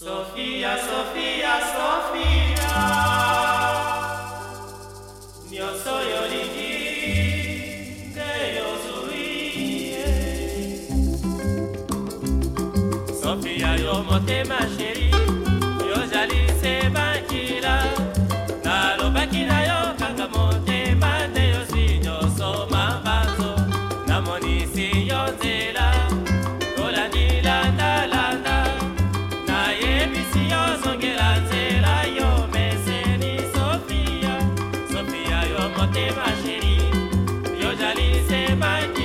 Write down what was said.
Sofia, Sofia, Sofia, mio sogno di che io sono Sofia, io mo te ma chérie. lokote basheri yozali se baki